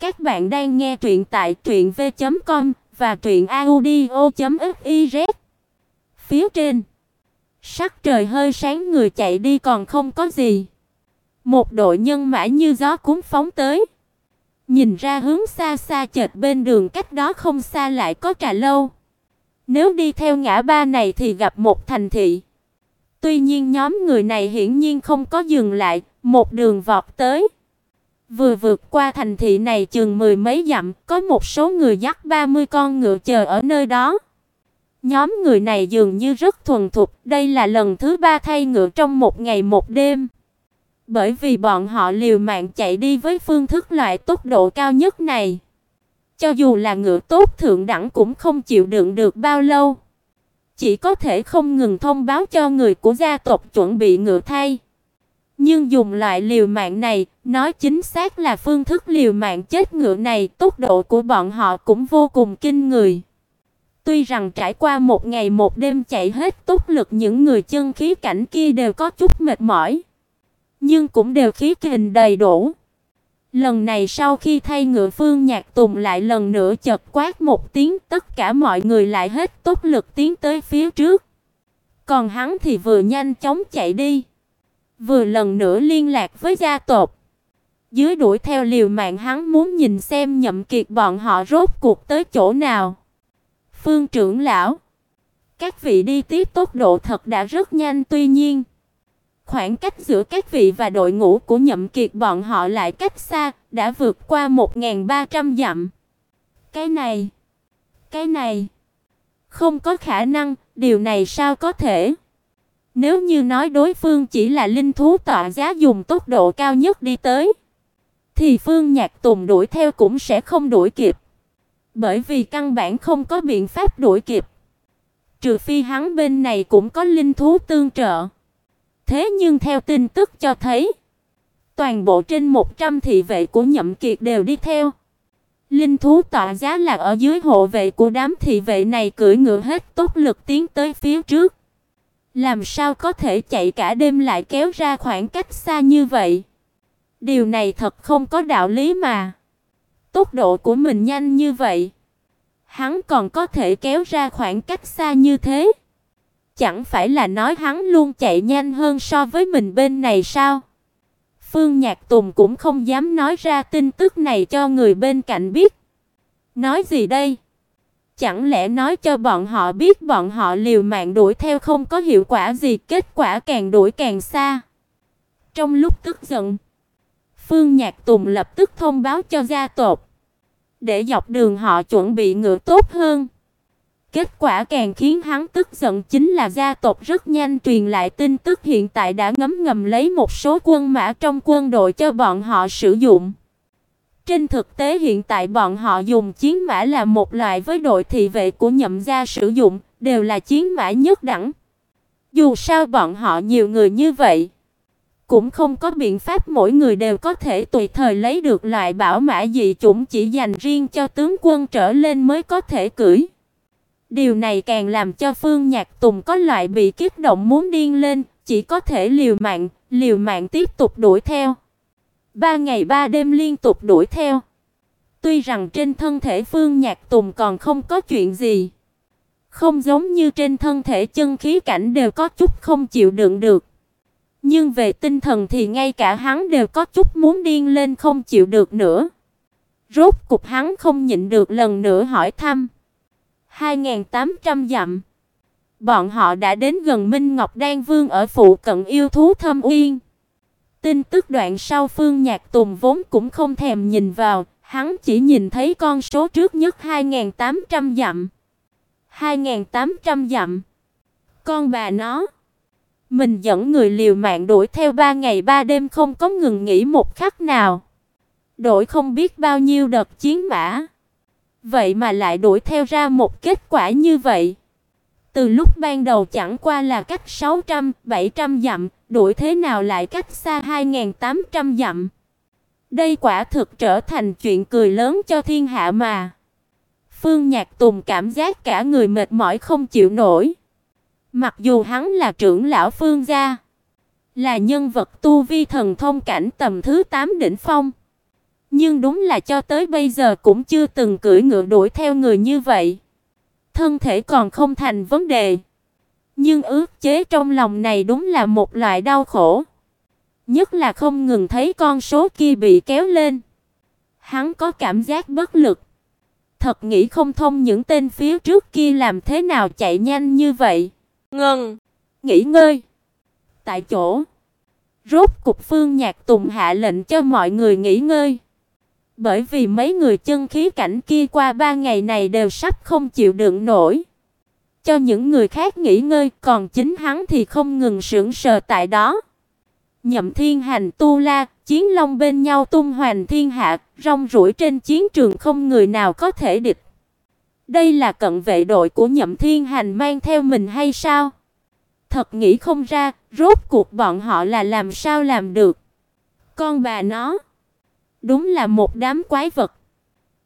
Các bạn đang nghe truyện tại truyệnv.com và truyệnaudio.fiz. Phía trên, sắc trời hơi sáng người chạy đi còn không có gì. Một đội nhân mã như gió cuốn phóng tới. Nhìn ra hướng xa xa chợt bên đường cách đó không xa lại có trà lâu. Nếu đi theo ngã ba này thì gặp một thành thị. Tuy nhiên nhóm người này hiển nhiên không có dừng lại, một đường vọt tới. Vừa vượt qua thành thị này chừng mười mấy dặm, có một số người dắt 30 con ngựa chờ ở nơi đó. Nhóm người này dường như rất thuần thục, đây là lần thứ ba thay ngựa trong một ngày một đêm. Bởi vì bọn họ liều mạng chạy đi với phương thức loại tốc độ cao nhất này. Cho dù là ngựa tốt thượng đẳng cũng không chịu đựng được bao lâu. Chỉ có thể không ngừng thông báo cho người của gia tộc chuẩn bị ngựa thay. Nhưng dùng loại liều mạng này, nói chính xác là phương thức liều mạng chết ngựa này, tốc độ của bọn họ cũng vô cùng kinh người. Tuy rằng trải qua một ngày một đêm chạy hết tốc lực những người chân khí cảnh kia đều có chút mệt mỏi, nhưng cũng đều khí kình đầy đủ. Lần này sau khi thay ngựa Phương Nhạc Tùng lại lần nữa chợt quát một tiếng, tất cả mọi người lại hết tốc lực tiến tới phía trước. Còn hắn thì vừa nhanh chóng chạy đi, vừa lần nữa liên lạc với gia tộc. Dưới đuổi theo liều mạng hắn muốn nhìn xem Nhậm Kiệt bọn họ rốt cuộc tới chỗ nào. Phương trưởng lão, các vị đi tiếp tốc độ thật đã rất nhanh tuy nhiên, khoảng cách giữa các vị và đội ngũ của Nhậm Kiệt bọn họ lại cách xa, đã vượt qua 1300 dặm. Cái này, cái này không có khả năng, điều này sao có thể? Nếu như nói đối phương chỉ là linh thú tọa giá dùng tốc độ cao nhất đi tới, thì Phương Nhạc Tùng đuổi theo cũng sẽ không đuổi kịp. Bởi vì căn bản không có biện pháp đuổi kịp. Trừ phi hắn bên này cũng có linh thú tương trợ. Thế nhưng theo tin tức cho thấy, toàn bộ trên 100 thị vệ của Nhậm Kiệt đều đi theo. Linh thú tọa giá là ở dưới hộ vệ của đám thị vệ này cưỡi ngựa hết tốc lực tiến tới phía trước. Làm sao có thể chạy cả đêm lại kéo ra khoảng cách xa như vậy? Điều này thật không có đạo lý mà. Tốc độ của mình nhanh như vậy, hắn còn có thể kéo ra khoảng cách xa như thế. Chẳng phải là nói hắn luôn chạy nhanh hơn so với mình bên này sao? Phương Nhạc Tùng cũng không dám nói ra tin tức này cho người bên cạnh biết. Nói gì đây? Chẳng lẽ nói cho bọn họ biết bọn họ liều mạng đuổi theo không có hiệu quả gì, kết quả càng đuổi càng xa. Trong lúc tức giận, Phương Nhạc Tùng lập tức thông báo cho gia tộc, để dọc đường họ chuẩn bị ngựa tốt hơn. Kết quả càng khiến hắn tức giận chính là gia tộc rất nhanh truyền lại tin tức hiện tại đã ngấm ngầm lấy một số quân mã trong quân đội cho bọn họ sử dụng. Trên thực tế hiện tại bọn họ dùng chiến mã là một loại với đội thị vệ của nhậm gia sử dụng, đều là chiến mã nhất đẳng. Dù sao bọn họ nhiều người như vậy, cũng không có biện pháp mỗi người đều có thể tùy thời lấy được loại bảo mã dị chủng chỉ dành riêng cho tướng quân trở lên mới có thể cưỡi. Điều này càng làm cho Phương Nhạc Tùng có loại bị kích động muốn điên lên, chỉ có thể liều mạng, liều mạng tiếp tục đuổi theo. Ba ngày ba đêm liên tục đuổi theo. Tuy rằng trên thân thể Phương Nhạc Tùng còn không có chuyện gì, không giống như trên thân thể chân khí cảnh đều có chút không chịu đựng được. Nhưng về tinh thần thì ngay cả hắn đều có chút muốn điên lên không chịu được nữa. Rốt cục hắn không nhịn được lần nữa hỏi thăm. 2800 dặm. Bọn họ đã đến gần Minh Ngọc Đan Vương ở phụ cận yêu thú Thâm Uyên. Tin tức đoạn sau Phương Nhạc Tùng vốn cũng không thèm nhìn vào, hắn chỉ nhìn thấy con số trước nhất 2800 dặm. 2800 dặm. Con bà nó, mình dẫn người liều mạng đuổi theo 3 ngày 3 đêm không có ngừng nghỉ một khắc nào. Đổi không biết bao nhiêu đợt chiến mã. Vậy mà lại đuổi theo ra một kết quả như vậy. Từ lúc ban đầu chẳng qua là cách 600, 700 dặm, đuổi thế nào lại cách xa 2800 dặm. Đây quả thực trở thành chuyện cười lớn cho thiên hạ mà. Phương Nhạc Tùng cảm giác cả người mệt mỏi không chịu nổi. Mặc dù hắn là trưởng lão Phương gia, là nhân vật tu vi thần thông cảnh tầm thứ 8 đỉnh phong, Nhưng đúng là cho tới bây giờ cũng chưa từng cưỡi ngựa đuổi theo người như vậy. Thân thể còn không thành vấn đề, nhưng ước chế trong lòng này đúng là một loại đau khổ. Nhất là không ngừng thấy con số kia bị kéo lên. Hắn có cảm giác bất lực. Thật nghĩ không thông những tên phía trước kia làm thế nào chạy nhanh như vậy. Ngừng, nghỉ ngơi. Tại chỗ, rốt cục Phương Nhạc Tùng hạ lệnh cho mọi người nghỉ ngơi. Bởi vì mấy người chân khí cảnh kia qua ba ngày này đều sắp không chịu đựng nổi. Cho những người khác nghỉ ngơi, còn chính hắn thì không ngừng sững sờ tại đó. Nhậm Thiên Hành tu la, chiến long bên nhau tung hoành thiên hạ, rong ruổi trên chiến trường không người nào có thể địch. Đây là cận vệ đội của Nhậm Thiên Hành mang theo mình hay sao? Thật nghĩ không ra, rốt cuộc bọn họ là làm sao làm được. Con bà nó, đúng là một đám quái vật.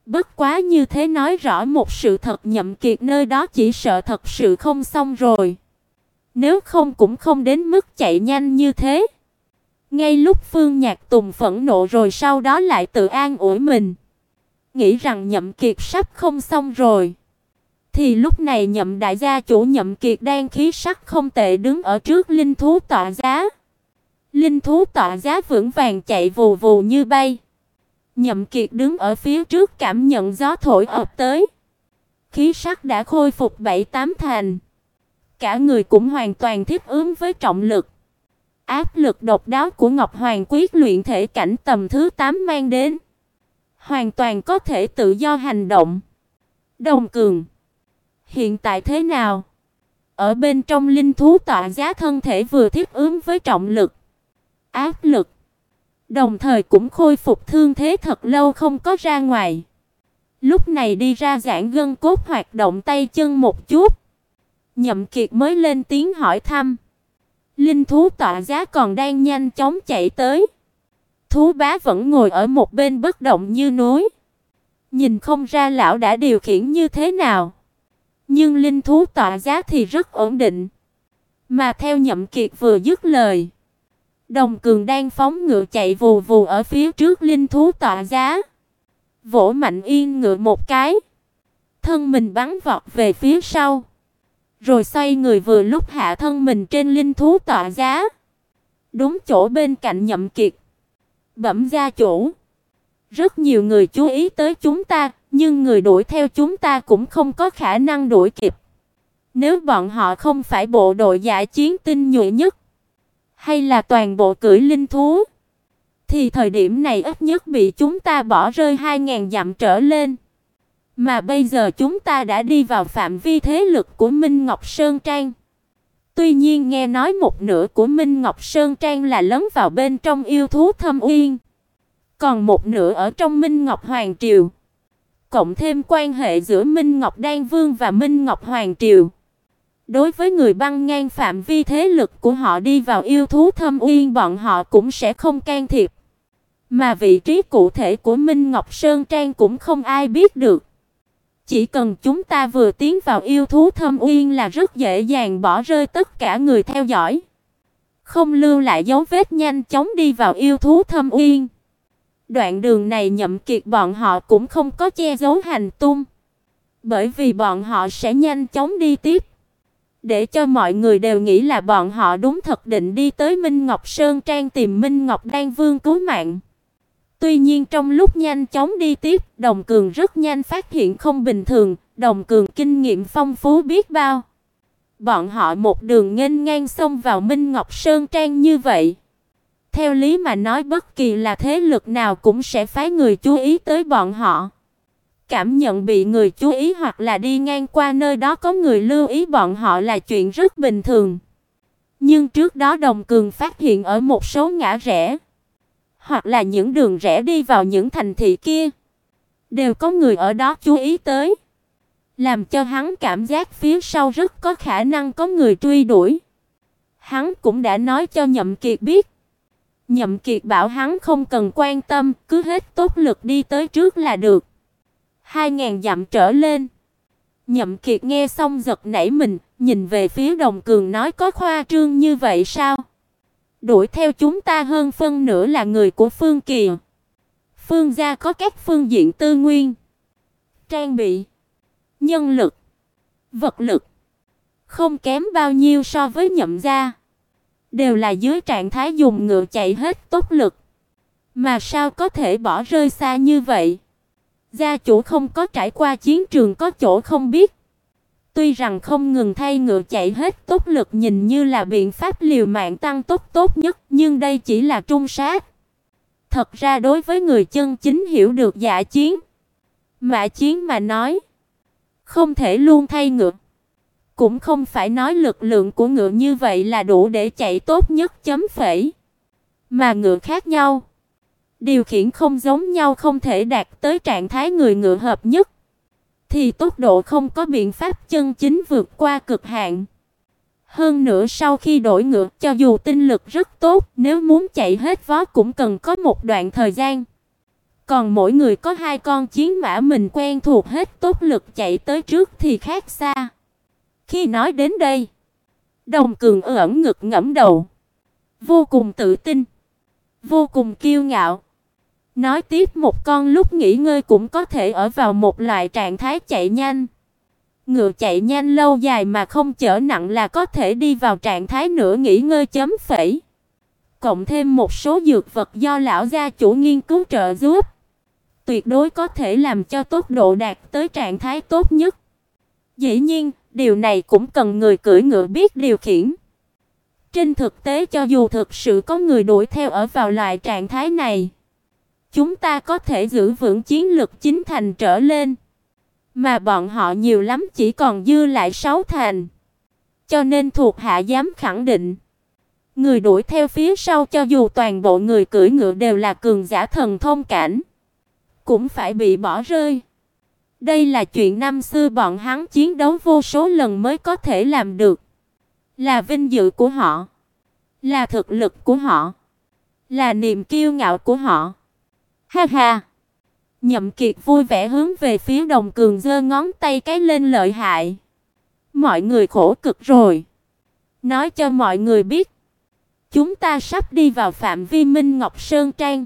Bất quá như thế nói rõ một sự thật Nhậm Kiệt nơi đó chỉ sợ thật sự không xong rồi. Nếu không cũng không đến mức chạy nhanh như thế. Ngay lúc Phương Nhạc Tùng phẫn nộ rồi sau đó lại tự an ủi mình, nghĩ rằng Nhậm Kiệt sắp không xong rồi. Thì lúc này Nhậm đại gia chủ Nhậm Kiệt đang khí sắc không tệ đứng ở trước linh thú tọa giá. Linh thú tọa giá vững vàng chạy vù vù như bay. Nhậm Kiệt đứng ở phía trước cảm nhận gió thổi ập tới. Khí sắc đã khôi phục bảy tám thành. Cả người cũng hoàn toàn thích ứng với trọng lực. Áp lực độc đáo của Ngọc Hoàng quyết luyện thể cảnh tầm thứ 8 mang đến, hoàn toàn có thể tự do hành động. Đồng Cường, hiện tại thế nào? Ở bên trong linh thú tọa giá thân thể vừa thích ứng với trọng lực, áp lực, đồng thời cũng khôi phục thương thế thật lâu không có ra ngoài. Lúc này đi ra giãn gân cốt hoạt động tay chân một chút. Nhậm Kiệt mới lên tiếng hỏi thăm. Linh thú tọa giá còn đang nhanh chóng chạy tới. Thú bá vẫn ngồi ở một bên bất động như núi. Nhìn không ra lão đã điều khiển như thế nào. Nhưng linh thú tọa giá thì rất ổn định. Mà theo Nhậm Kiệt vừa dứt lời, Đồng Cường đang phóng ngựa chạy vù vù ở phía trước linh thú tọa giá. Vỗ mạnh yên ngựa một cái, thân mình bắn vọt về phía sau rồi xoay người vừa lúc hạ thân mình trên linh thú tọa giá. Đúng chỗ bên cạnh Nhậm Kiệt. Bẩm gia chủ, rất nhiều người chú ý tới chúng ta, nhưng người đuổi theo chúng ta cũng không có khả năng đuổi kịp. Nếu bọn họ không phải bộ đội giả chiến tinh nhuệ nhất, hay là toàn bộ cưỡi linh thú, thì thời điểm này ít nhất bị chúng ta bỏ rơi 2000 dặm trở lên. Mà bây giờ chúng ta đã đi vào phạm vi thế lực của Minh Ngọc Sơn Trang. Tuy nhiên nghe nói một nửa của Minh Ngọc Sơn Trang là lấn vào bên trong yêu thú Thâm Uyên, còn một nửa ở trong Minh Ngọc Hoàng triều. Cộng thêm quan hệ giữa Minh Ngọc Đan Vương và Minh Ngọc Hoàng triều. Đối với người băng ngang phạm vi thế lực của họ đi vào yêu thú Thâm Uyên, bọn họ cũng sẽ không can thiệp. Mà vị trí cụ thể của Minh Ngọc Sơn Trang cũng không ai biết được. Chỉ cần chúng ta vừa tiến vào yêu thú thâm uyên là rất dễ dàng bỏ rơi tất cả người theo dõi. Không lưu lại dấu vết nhanh chóng đi vào yêu thú thâm uyên. Đoạn đường này nhậm kiệt bọn họ cũng không có che giấu hành tung. Bởi vì bọn họ sẽ nhanh chóng đi tiếp. Để cho mọi người đều nghĩ là bọn họ đúng thật định đi tới Minh Ngọc Sơn Trang tìm Minh Ngọc Đan Vương cứu mạng. Tuy nhiên trong lúc nhanh chóng đi tiếp, Đồng Cường rất nhanh phát hiện không bình thường, Đồng Cường kinh nghiệm phong phú biết bao. Bọn họ một đường nghênh ngang xông vào Minh Ngọc Sơn Trang như vậy. Theo lý mà nói bất kỳ là thế lực nào cũng sẽ phái người chú ý tới bọn họ. Cảm nhận bị người chú ý hoặc là đi ngang qua nơi đó có người lưu ý bọn họ là chuyện rất bình thường. Nhưng trước đó Đồng Cường phát hiện ở một số ngã rẽ hoặc là những đường rẽ đi vào những thành thị kia, đều có người ở đó chú ý tới, làm cho hắn cảm giác phía sau rất có khả năng có người truy đuổi. Hắn cũng đã nói cho Nhậm Kiệt biết. Nhậm Kiệt bảo hắn không cần quan tâm, cứ hết tốt lực đi tới trước là được. Hai ngàn dặm trở lên. Nhậm Kiệt nghe xong giật nảy mình, nhìn về phía Đồng Cường nói có khoa trương như vậy sao? Đuổi theo chúng ta hơn phân nửa là người của Phương Kỳ. Phương gia có các phương diện tư nguyên, trang bị, nhân lực, vật lực không kém bao nhiêu so với Nhậm gia, đều là dưới trạng thái dùng ngựa chạy hết tốc lực. Mà sao có thể bỏ rơi xa như vậy? Gia chủ không có trải qua chiến trường có chỗ không biết. Tuy rằng không ngừng thay ngựa chạy hết tốc lực nhìn như là biện pháp liều mạng tăng tốc tốt nhất, nhưng đây chỉ là trung sát. Thật ra đối với người chân chính hiểu được dạ chiến, mã chiến mà nói, không thể luôn thay ngựa. Cũng không phải nói lực lượng của ngựa như vậy là đủ để chạy tốt nhất chấm phẩy, mà ngựa khác nhau. Điều khiển không giống nhau không thể đạt tới trạng thái người ngựa hợp nhất thì tốc độ không có biện pháp chân chính vượt qua cực hạn. Hơn nữa sau khi đổi ngựa, cho dù tinh lực rất tốt, nếu muốn chạy hết vó cũng cần có một đoạn thời gian. Còn mỗi người có hai con chiến mã mình quen thuộc hết tốc lực chạy tới trước thì khác xa. Khi nói đến đây, Đồng Cường ẩn ngực ngẫm đầu, vô cùng tự tin, vô cùng kiêu ngạo. Nói tiếp một con lúc nghỉ ngơi cũng có thể ở vào một loại trạng thái chạy nhanh. Ngựa chạy nhanh lâu dài mà không chở nặng là có thể đi vào trạng thái nửa nghỉ ngơi chấm phẩy. Cộng thêm một số dược vật do lão gia chủ nghiên cứu trợ giúp, tuyệt đối có thể làm cho tốc độ đạt tới trạng thái tốt nhất. Dĩ nhiên, điều này cũng cần người cưỡi ngựa biết điều khiển. Trên thực tế cho dù thực sự có người đuổi theo ở vào loại trạng thái này, chúng ta có thể giữ vững chiến lực chính thành trở lên, mà bọn họ nhiều lắm chỉ còn dư lại sáu thành. Cho nên thuộc hạ dám khẳng định, người đuổi theo phía sau cho dù toàn bộ người cưỡi ngựa đều là cường giả thần thông cảnh, cũng phải bị bỏ rơi. Đây là chuyện năm xưa bọn hắn chiến đấu vô số lần mới có thể làm được, là vinh dự của họ, là thực lực của họ, là niềm kiêu ngạo của họ. Ha ha. Nhậm Kiệt vui vẻ hướng về phía Đồng Cường giơ ngón tay cái lên lợi hại. Mọi người khổ cực rồi. Nói cho mọi người biết, chúng ta sắp đi vào phạm vi Minh Ngọc Sơn Trang.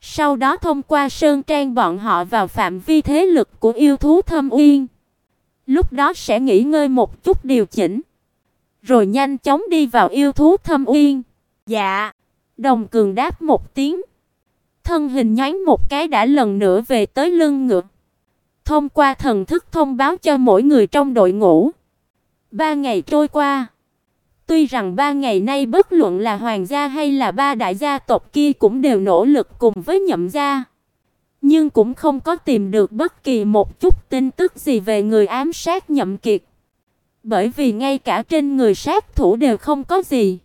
Sau đó thông qua Sơn Trang bọn họ vào phạm vi thế lực của yêu thú Thâm Uyên. Lúc đó sẽ nghỉ ngơi một chút điều chỉnh, rồi nhanh chóng đi vào yêu thú Thâm Uyên. Dạ. Đồng Cường đáp một tiếng thân hình nhoáng một cái đã lần nữa về tới lưng ngựa. Thông qua thần thức thông báo cho mỗi người trong đội ngũ. Ba ngày trôi qua, tuy rằng ba ngày nay bất luận là hoàng gia hay là ba đại gia tộc kia cũng đều nỗ lực cùng với Nhậm gia, nhưng cũng không có tìm được bất kỳ một chút tin tức gì về người ám sát Nhậm Kiệt. Bởi vì ngay cả trên người sát thủ đều không có gì.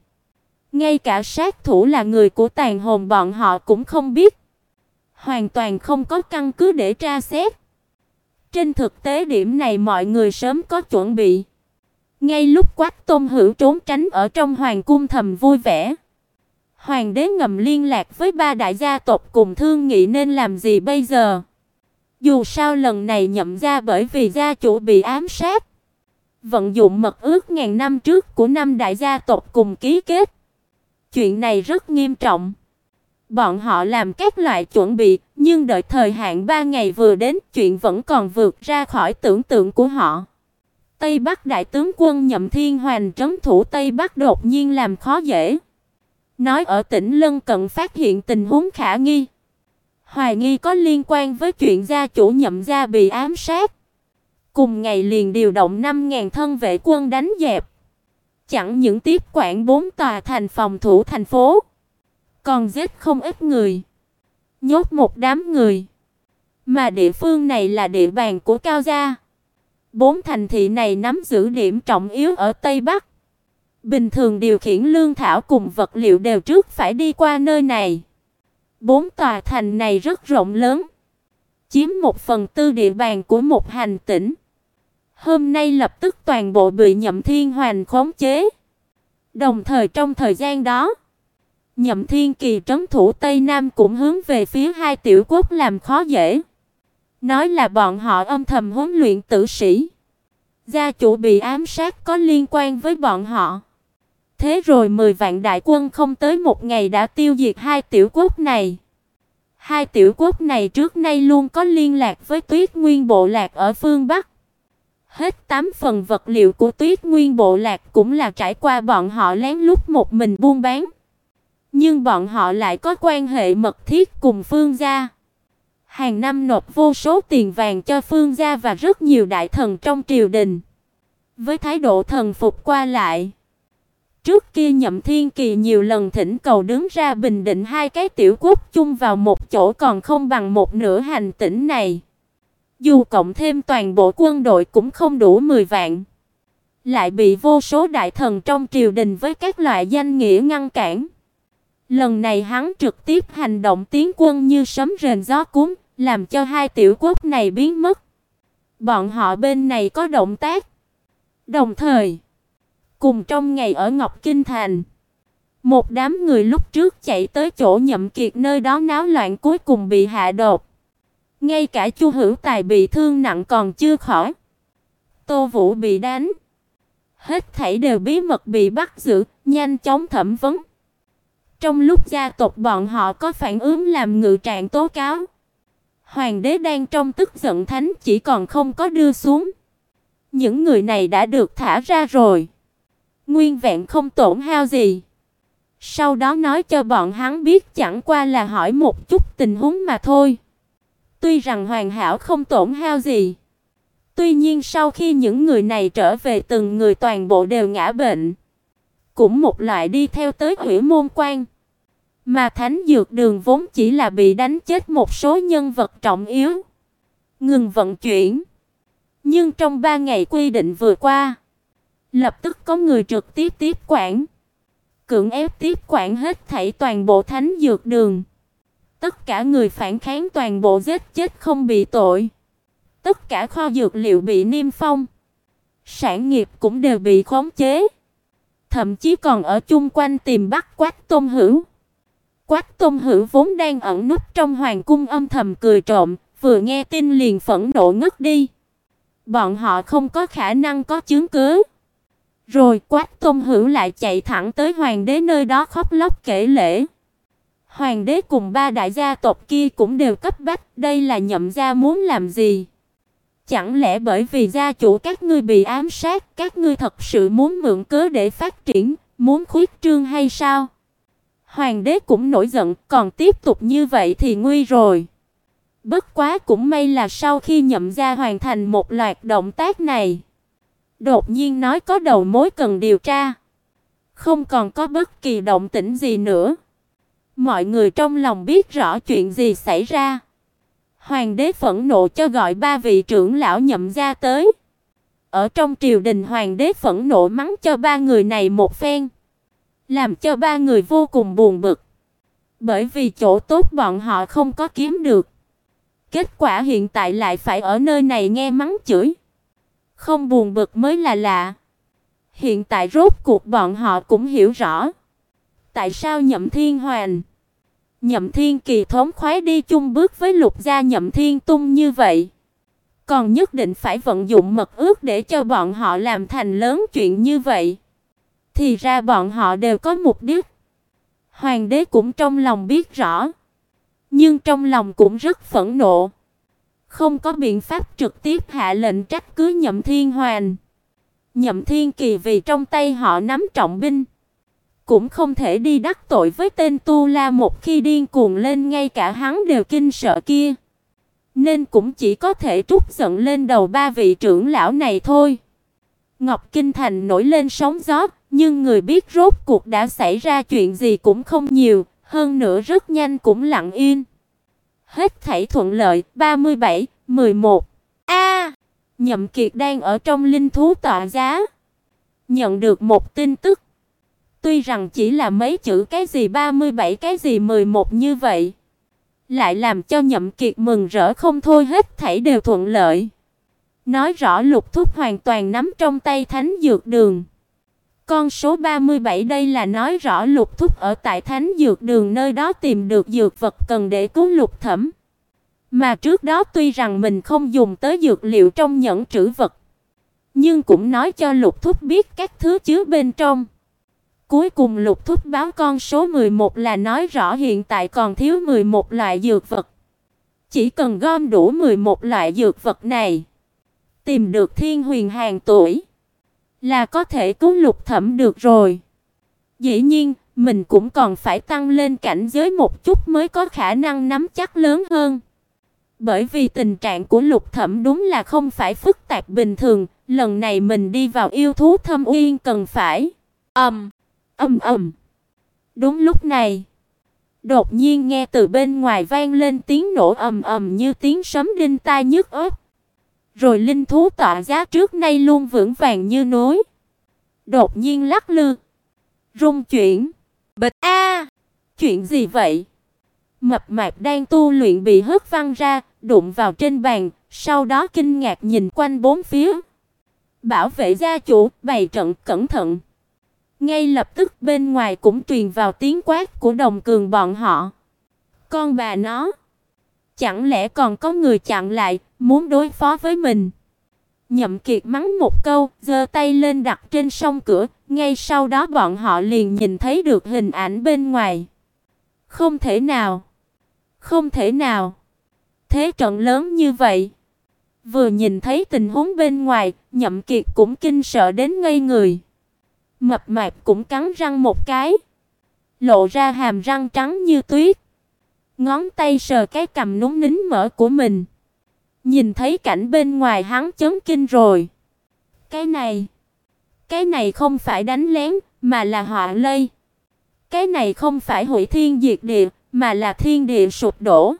Ngay cả sát thủ là người của tàn hồn bọn họ cũng không biết. Hoàn toàn không có căn cứ để tra xét. Trên thực tế điểm này mọi người sớm có chuẩn bị. Ngay lúc Quách Tôn Hữu trốn tránh ở trong hoàng cung thầm vui vẻ. Hoàng đế ngầm liên lạc với ba đại gia tộc cùng thương nghị nên làm gì bây giờ. Dù sao lần này nhậm ra bởi vì gia chủ bị ám sát. Vận dụng mật ước ngàn năm trước của năm đại gia tộc cùng ký kết. Chuyện này rất nghiêm trọng. Bọn họ làm các loại chuẩn bị, nhưng đợi thời hạn 3 ngày vừa đến, chuyện vẫn còn vượt ra khỏi tưởng tượng của họ. Tây Bắc đại tướng quân Nhậm Thiên Hoành trấn thủ Tây Bắc đột nhiên làm khó dễ. Nói ở tỉnh lân cận phát hiện tình huống khả nghi. Hoài nghi có liên quan với chuyện gia chủ Nhậm gia bị ám sát. Cùng ngày liền điều động 5000 thân vệ quân đánh dẹp chẳng những tiếp quản bốn tòa thành phòng thủ thành phố, còn giết không ít người, nhốt một đám người. Mà địa phương này là địa bàn của Cao gia. Bốn thành thị này nắm giữ điểm trọng yếu ở Tây Bắc. Bình thường điều khiển lương thảo cùng vật liệu đều trước phải đi qua nơi này. Bốn tòa thành này rất rộng lớn, chiếm một phần tư địa bàn của một hành tỉnh. Hôm nay lập tức toàn bộ bị Nhậm Thiên Hoành khống chế. Đồng thời trong thời gian đó, Nhậm Thiên Kỳ trấn thủ Tây Nam cũng hướng về phía hai tiểu quốc làm khó dễ. Nói là bọn họ âm thầm huấn luyện tử sĩ. Gia chủ bị ám sát có liên quan với bọn họ. Thế rồi 10 vạn đại quân không tới một ngày đã tiêu diệt hai tiểu quốc này. Hai tiểu quốc này trước nay luôn có liên lạc với Tuyết Nguyên bộ lạc ở phương Bắc. Hết tám phần vật liệu của Tuyết Nguyên bộ lạc cũng là trải qua bọn họ lén lút một mình buôn bán. Nhưng bọn họ lại có quan hệ mật thiết cùng Phương gia. Hàng năm nộp vô số tiền vàng cho Phương gia và rất nhiều đại thần trong triều đình. Với thái độ thần phục qua lại, trước kia Nhậm Thiên Kỳ nhiều lần thỉnh cầu đứng ra bình định hai cái tiểu quốc chung vào một chỗ còn không bằng một nửa hành tỉnh này. Dù cộng thêm toàn bộ quân đội cũng không đủ 10 vạn, lại bị vô số đại thần trong triều đình với các loại danh nghĩa ngăn cản. Lần này hắn trực tiếp hành động tiến quân như sấm rền gió cuốn, làm cho hai tiểu quốc này biến mất. Bọn họ bên này có động tác. Đồng thời, cùng trong ngày ở Ngọc Kinh thành, một đám người lúc trước chạy tới chỗ Nhậm Kiệt nơi đó náo loạn cuối cùng bị hạ độc. Ngay cả Chu Hữu Tài bị thương nặng còn chưa khỏi. Tô Vũ bị đánh. Hết thảy đều bí mật bị bắt giữ, nhanh chóng thẩm vấn. Trong lúc gia tộc bọn họ có phản ứng làm ngự trạng tố cáo, hoàng đế đang trong tức giận thánh chỉ còn không có đưa xuống. Những người này đã được thả ra rồi, nguyên vẹn không tổn hao gì. Sau đó nói cho bọn hắn biết chẳng qua là hỏi một chút tình huống mà thôi. Tuy rằng hoàn hảo không tổn hao gì, tuy nhiên sau khi những người này trở về từng người toàn bộ đều ngã bệnh, cũng một loại đi theo tới Hủy Môn Quan. Mà Thánh Dược Đường vốn chỉ là bị đánh chết một số nhân vật trọng yếu, ngừng vận chuyển. Nhưng trong 3 ngày quy định vừa qua, lập tức có người trực tiếp tiếp quản, cưỡng ép tiếp quản hết thảy toàn bộ Thánh Dược Đường. Tất cả người phản kháng toàn bộ giết chết không bị tội. Tất cả kho dược liệu bị niêm phong. Sản nghiệp cũng đều bị khống chế. Thậm chí còn ở chung quanh tìm bắt Quách Tôn Hữu. Quách Tôn Hữu vốn đang ẩn núp trong hoàng cung âm thầm cười trộm, vừa nghe tin liền phẫn nộ ngất đi. Bọn họ không có khả năng có chứng cứ. Rồi Quách Tôn Hữu lại chạy thẳng tới hoàng đế nơi đó khóc lóc kể lễ. Hoàng đế cùng ba đại gia tộc kia cũng đều cấp bách, đây là nhậm gia muốn làm gì? Chẳng lẽ bởi vì gia chủ các ngươi bị ám sát, các ngươi thật sự muốn mượn cớ để phát triển, muốn khuyết trương hay sao? Hoàng đế cũng nổi giận, còn tiếp tục như vậy thì nguy rồi. Bất quá cũng may là sau khi nhậm gia hoàn thành một loạt động tác này, đột nhiên nói có đầu mối cần điều tra, không còn có bất kỳ động tĩnh gì nữa. Mọi người trong lòng biết rõ chuyện gì xảy ra. Hoàng đế phẫn nộ cho gọi ba vị trưởng lão nhậm gia tới. Ở trong triều đình hoàng đế phẫn nộ mắng cho ba người này một phen, làm cho ba người vô cùng buồn bực. Bởi vì chỗ tốt bọn họ không có kiếm được. Kết quả hiện tại lại phải ở nơi này nghe mắng chửi. Không buồn bực mới là lạ. Hiện tại rốt cuộc bọn họ cũng hiểu rõ. Tại sao Nhậm Thiên Hoàn, Nhậm Thiên Kỳ thống khoái đi chung bước với Lục gia Nhậm Thiên Tung như vậy, còn nhất định phải vận dụng mật ước để cho bọn họ làm thành lớn chuyện như vậy. Thì ra bọn họ đều có mục đích. Hoàng đế cũng trong lòng biết rõ, nhưng trong lòng cũng rất phẫn nộ. Không có biện pháp trực tiếp hạ lệnh trách cứ Nhậm Thiên Hoàn. Nhậm Thiên Kỳ vì trong tay họ nắm trọng binh, cũng không thể đi đắc tội với tên Tu La một khi điên cuồng lên ngay cả hắn đều kinh sợ kia. Nên cũng chỉ có thể trút giận lên đầu ba vị trưởng lão này thôi. Ngọc Kinh Thành nổi lên sóng gió, nhưng người biết rốt cuộc đã xảy ra chuyện gì cũng không nhiều, hơn nữa rất nhanh cũng lặng yên. Hết thảy thuận lợi, 37, 11. A, Nhậm Kiệt đang ở trong linh thú tọa giá, nhận được một tin tức Tuy rằng chỉ là mấy chữ cái gì 37 cái gì 11 như vậy, lại làm cho Nhậm Kiệt mừng rỡ không thôi hết thảy đều thuận lợi. Nói rõ Lục Thúc hoàn toàn nắm trong tay Thánh Dược Đường. Con số 37 đây là nói rõ Lục Thúc ở tại Thánh Dược Đường nơi đó tìm được dược vật cần để cứu Lục Thẩm. Mà trước đó tuy rằng mình không dùng tới dược liệu trong nhẫn trữ vật, nhưng cũng nói cho Lục Thúc biết các thứ chứa bên trong cuối cùng Lục Thúc báo con số 11 là nói rõ hiện tại còn thiếu 11 loại dược vật. Chỉ cần gom đủ 11 loại dược vật này, tìm được Thiên Huyền hàng tuổi, là có thể cứu Lục Thẩm được rồi. Dĩ nhiên, mình cũng còn phải tăng lên cảnh giới một chút mới có khả năng nắm chắc lớn hơn. Bởi vì tình trạng của Lục Thẩm đúng là không phải phức tạp bình thường, lần này mình đi vào yêu thú thâm uyên cần phải ầm ầm ầm. Đúng lúc này, đột nhiên nghe từ bên ngoài vang lên tiếng nổ ầm ầm như tiếng sấm đinh tai nhức óc. Rồi linh thú tọa giá trước nay luôn vững vàng như núi, đột nhiên lắc lư, rung chuyển. Bịch a, chuyện gì vậy? Mập mạp đang tu luyện bị hất văng ra, đụng vào trên bàn, sau đó kinh ngạc nhìn quanh bốn phía. Bảo vệ gia chủ, bày trận cẩn thận. Ngay lập tức bên ngoài cũng truyền vào tiếng quát của đồng cường bọn họ. Con bà nó, chẳng lẽ còn có người chặn lại, muốn đối phó với mình? Nhậm Kiệt mắng một câu, giơ tay lên đặt trên song cửa, ngay sau đó bọn họ liền nhìn thấy được hình ảnh bên ngoài. Không thể nào, không thể nào. Thế trận lớn như vậy, vừa nhìn thấy tình huống bên ngoài, Nhậm Kiệt cũng kinh sợ đến ngây người. Mập mạp cũng cắn răng một cái, lộ ra hàm răng trắng như tuyết. Ngón tay sờ cái cằm núng nín mỡ của mình. Nhìn thấy cảnh bên ngoài hắn chấn kinh rồi. Cái này, cái này không phải đánh lén, mà là họa lây. Cái này không phải hủy thiên diệt địa, mà là thiên địa sụp đổ.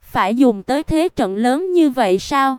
Phải dùng tới thế trận lớn như vậy sao?